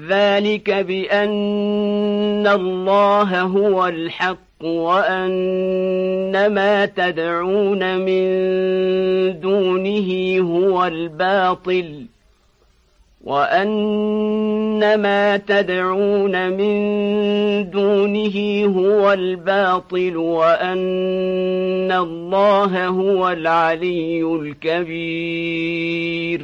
ذلك بأن الله هو الحق وأن ما تدعون من دونه هو الباطل وأن ما تدعون من دونه هو الباطل وأن الله هو العلي الكبير